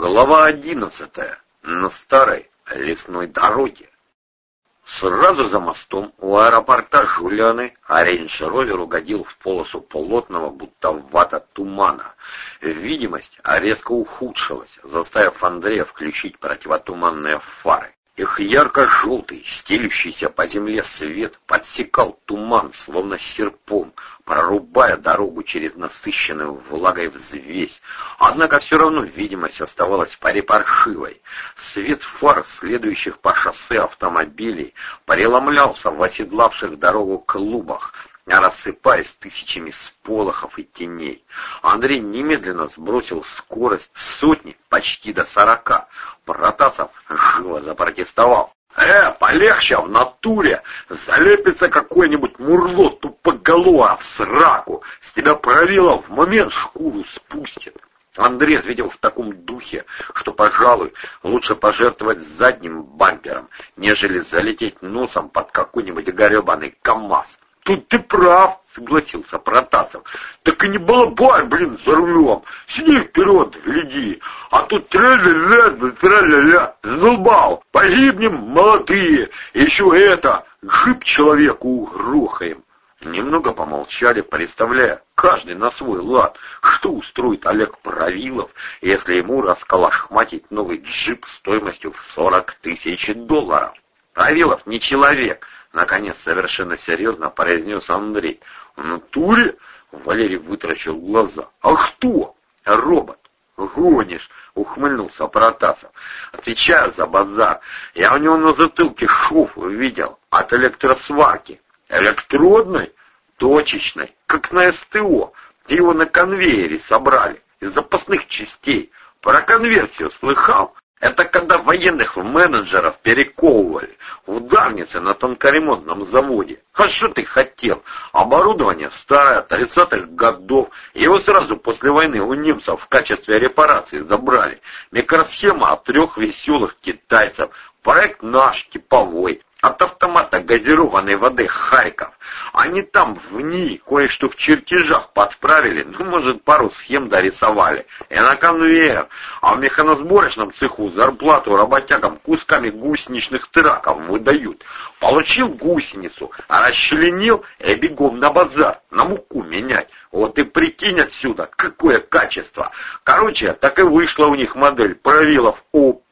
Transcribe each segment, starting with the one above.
Глава одиннадцатая. На старой лесной дороге. Сразу за мостом у аэропорта Жуляны рейндж-ровер угодил в полосу плотного, будто вата тумана. Видимость резко ухудшилась, заставив Андрея включить противотуманные фары. Их ярко-желтый, стелющийся по земле свет подсекал туман, словно серпом, прорубая дорогу через насыщенную влагой взвесь. Однако все равно видимость оставалась парепаршивой. Свет фар, следующих по шоссе автомобилей, преломлялся в оседлавших дорогу клубах, рассыпаясь тысячами сполохов и теней. Андрей немедленно сбросил скорость сотни почти до сорока. Протасов живо запротестовал. «Э, полегче в натуре! Залепится какой-нибудь мурло тупоголова в сраку! С тебя правило в момент шкуру спустит!» Андрей ответил в таком духе, что, пожалуй, лучше пожертвовать задним бампером, нежели залететь носом под какой-нибудь горебаный КамАЗ. Тут ты прав, согласился Протасов. Так и не балабай, блин, за рулем. Сиди вперед, гляди. А тут тра-ля-ля, тра-ля-ля. Задолбал. Погибнем, молодые. Еще это, джип человеку грохаем. Немного помолчали, представляя, каждый на свой лад, что устроит Олег Правилов, если ему расколошматить новый джип стоимостью в 40 тысяч долларов. Правилов не человек, Наконец, совершенно серьезно произнес Андрей. «В натуре?» — Валерий вытрачил глаза. «А кто?» «Робот». «Гонишь!» — ухмыльнулся Протасов. «Отвечаю за базар. Я у него на затылке шов видел от электросварки. Электродной? Точечной, как на СТО. Его на конвейере собрали, из запасных частей. Про конверсию слыхал? Это когда военных менеджеров перековывали в ударнице на тонкоремонтном заводе. А что ты хотел? Оборудование старое, 30-х годов. Его сразу после войны у немцев в качестве репарации забрали. Микросхема от трех веселых китайцев. Проект наш, типовой от автомата газированной воды Харьков. Они там в ней кое-что в чертежах подправили, ну, может, пару схем дорисовали. И на конвейер. А в механосборочном цеху зарплату работягам кусками гусеничных траков выдают. Получил гусеницу, расчленил и бегом на базар, на муку менять. Вот и прикинь отсюда, какое качество. Короче, так и вышла у них модель правилов ОП,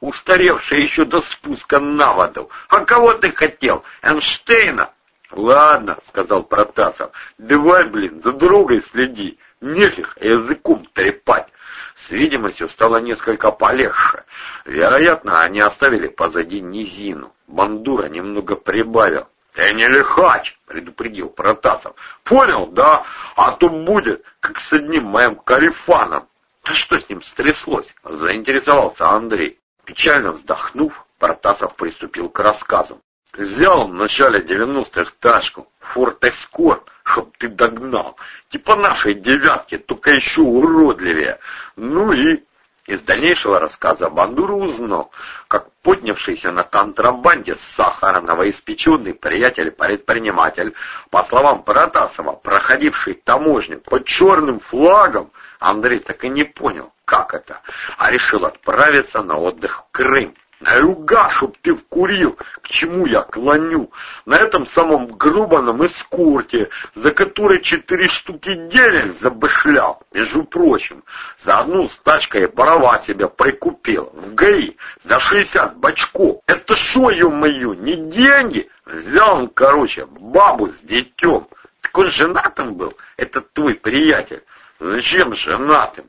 устаревшая еще до спуска на воду. А кого ты хотел? Эйнштейна? Ладно, сказал Протасов, давай, блин, за дорогой следи. Нефиг языком трепать. С видимостью стало несколько полегче. Вероятно, они оставили позади низину. Бандура немного прибавил. «Ты не лихач!» — предупредил Протасов. «Понял, да? А то будет, как с одним моим карифаном!» «Да что с ним стряслось?» — заинтересовался Андрей. Печально вздохнув, Протасов приступил к рассказам. «Взял в начале девяностых тачку, Форт Эскорт, чтоб ты догнал. Типа нашей девятки, только еще уродливее. Ну и из дальнейшего рассказа Бандура узнал, как поднявшийся на контрабанде с сахара новоиспеченный приятель-предприниматель, по словам Протасова, проходивший таможню под черным флагом, Андрей так и не понял, как это, а решил отправиться на отдых в Крым. Руга, чтоб ты вкурил, к чему я клоню. На этом самом грубаном эскорте, за который четыре штуки денег забышлял, между прочим. За одну с тачкой права себя прикупил в ГАИ за шестьдесят бачков. Это шо, ё-моё, не деньги? Взял он, короче, бабу с детем. Так он женатым был, этот твой приятель. Зачем женатым?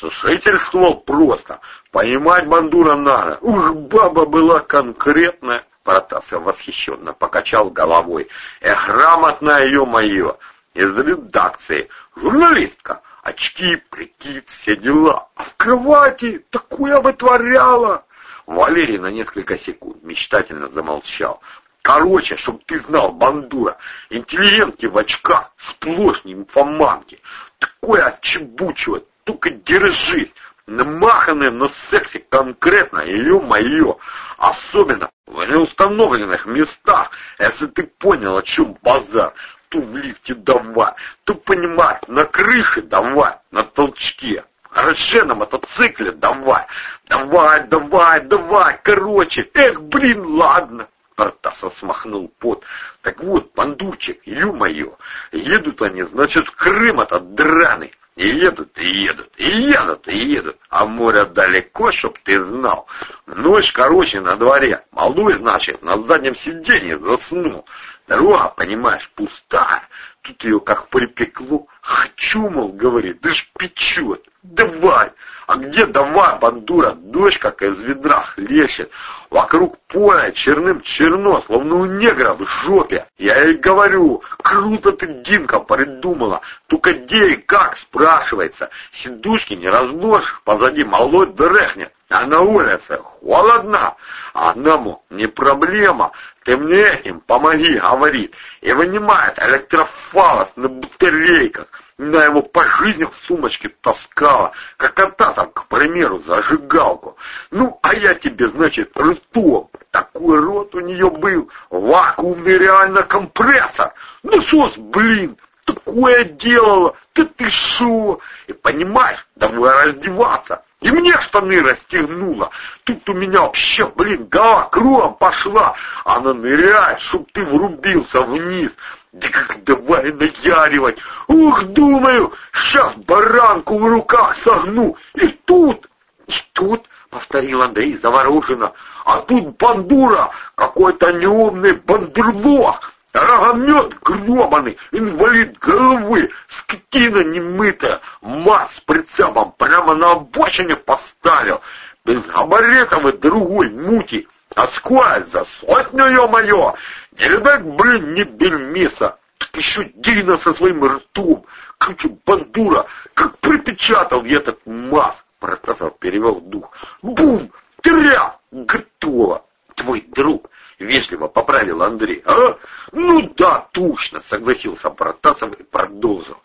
Сожительствовал просто. Понимать Бандура надо. Ух, баба была конкретная. Протасов восхищенно покачал головой. Эх, грамотная ее мое. Из редакции. Журналистка. Очки, прикид, все дела. А в кровати такое вытворяла. Валерий на несколько секунд мечтательно замолчал. Короче, чтоб ты знал, бандура, интеллигентки в очках, сплошь нимфоманки. Такое отчебучивает, только держись. Намаханные на сексе конкретно, ее мое. Особенно в неустановленных местах. Если ты понял, о чем базар, то в лифте давай. То понимать, на крыше давай, на толчке. Роже на мотоцикле, давай, давай, давай, давай, короче, эх, блин, ладно. Протасов смахнул пот. Так вот, бандурчик, ё-моё, едут они, значит, в Крым этот драный. И едут, и едут, и едут, и едут. А море далеко, чтоб ты знал. Ночь, короче, на дворе. Молодой, значит, на заднем сиденье заснул. Дорога, понимаешь, пустая. Тут ее как припекло. Хочу, мол, говорит, да ж печет. Давай. А где давай, бандура? Дождь как из ведра хлещет. Вокруг поля черным черно, словно у негра в жопе. Я ей говорю, круто ты, Динка, придумала. Только где и как, спрашивается. Сидушки не разложишь, позади малой дрехнет. А на улице холодно. А одному не проблема. Ты мне этим помоги, говорит. И вынимает электрофалос на батарейках. На его по жизни в сумочке таскала, как кота там, к примеру, зажигалку. Ну, а я тебе, значит, ртом. Такой рот у нее был, вакуумный реально компрессор. Насос, блин, такое делала, да ты шо? И понимаешь, давай раздеваться. И мне штаны расстегнула. Тут у меня вообще, блин, голова кругом пошла. Она ныряет, чтоб ты врубился вниз. Да как давай наяривать. Ух, думаю, сейчас баранку в руках согну. И тут, и тут, повторил Андрей завороженно, а тут бандура, какой-то неумный бандурлох. Рогомет гребаный, инвалид головы, скотина немытая, маз с прицепом прямо на обочине поставил, без габаритов и другой мути. А сколько за сотню, ё-моё! Не видать, блин, не бельмеса, так еще Дина со своим ртом. Короче, бандура, как припечатал я этот маз. Протасов перевел дух. Бум! Тря! Готово! Твой друг вежливо поправил Андрей. А? Ну да, точно, согласился Протасов и продолжил.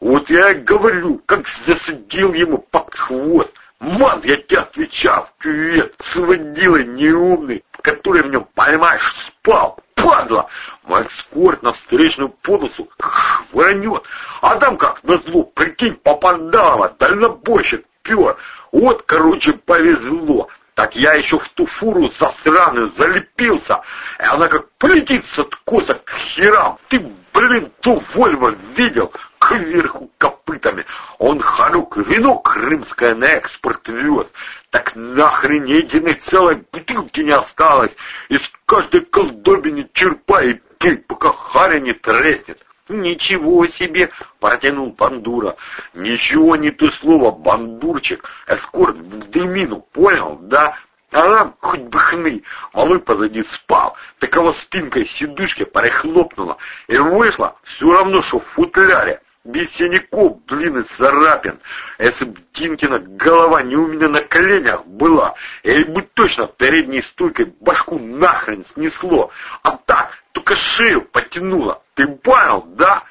Вот я и говорю, как засадил ему под хвост. Маз, я тебе отвечал, кювет, сводила неумный, который в нем, понимаешь, спал. Падла! Мой эскорт на встречную полосу швырнет. А там как назло, прикинь, попадало, дальнобойщик пер. Вот, короче, повезло. Так я еще в ту фуру засраную залепился, и она как полетит с откоса к херам. Ты, блин, ту Вольво видел? Кверху копытами. Он харук вино крымское на экспорт вез. Так нахрен единой целой бутылки не осталось. Из каждой колдобины черпай и пей, пока харя не треснет. «Ничего себе!» — протянул Бандура. «Ничего не то слово, бандурчик, эскорт в дымину, понял, да? А нам хоть бы хны, малой позади спал, такого спинкой сидушки прихлопнула, и вышла все равно, что в футляре, без синяков, блин, и царапин. Если б Динкина голова не у меня на коленях была, я бы точно передней стойкой башку нахрен снесло, а так только шею потянула. Ты понял, да?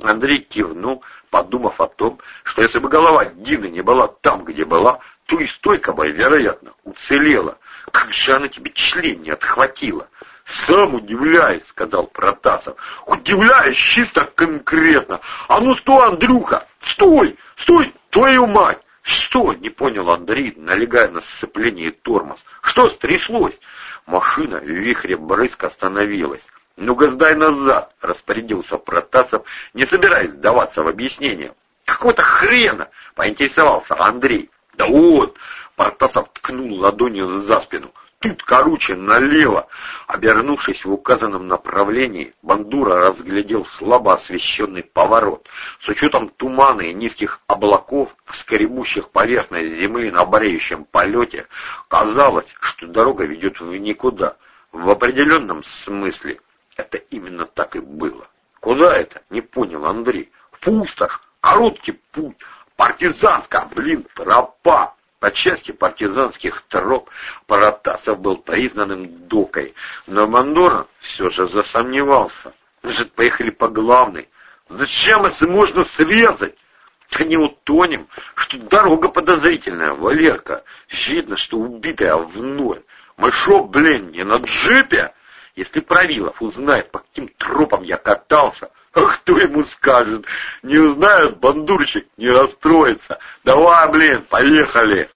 Андрей кивнул, подумав о том, что если бы голова Дины не была там, где была, то и стойка бы, вероятно, уцелела. Как же она тебе член не отхватила? «Сам удивляюсь», — сказал Протасов. «Удивляюсь чисто конкретно. А ну стой, Андрюха! Стой! Стой, твою мать!» «Что?» — не понял Андрей, налегая на сцепление тормоз. «Что стряслось?» Машина в вихре брызг остановилась. «Ну-ка, сдай назад!» — распорядился Протасов, не собираясь сдаваться в объяснение. «Какого-то хрена!» — поинтересовался Андрей. «Да вот!» — Протасов ткнул ладонью за спину. «Тут, короче, налево!» Обернувшись в указанном направлении, Бандура разглядел слабо освещенный поворот. С учетом тумана и низких облаков, скребущих поверхность земли на бреющем полете, казалось, что дорога ведет в никуда. В определенном смысле это именно так и было. Куда это? Не понял Андрей. В пустошь, короткий путь, партизанская, блин, тропа. По части партизанских троп Паратасов был признанным докой, но Мандора все же засомневался. Может, поехали по главной? Зачем, если можно срезать? Да не утонем, что дорога подозрительная, Валерка. Видно, что убитая в ноль. Мы шо, блин, не на джипе? Если Правилов узнает, по каким тропам я катался, А кто ему скажет? Не узнает бандурщик, не расстроится. Давай, блин, поехали.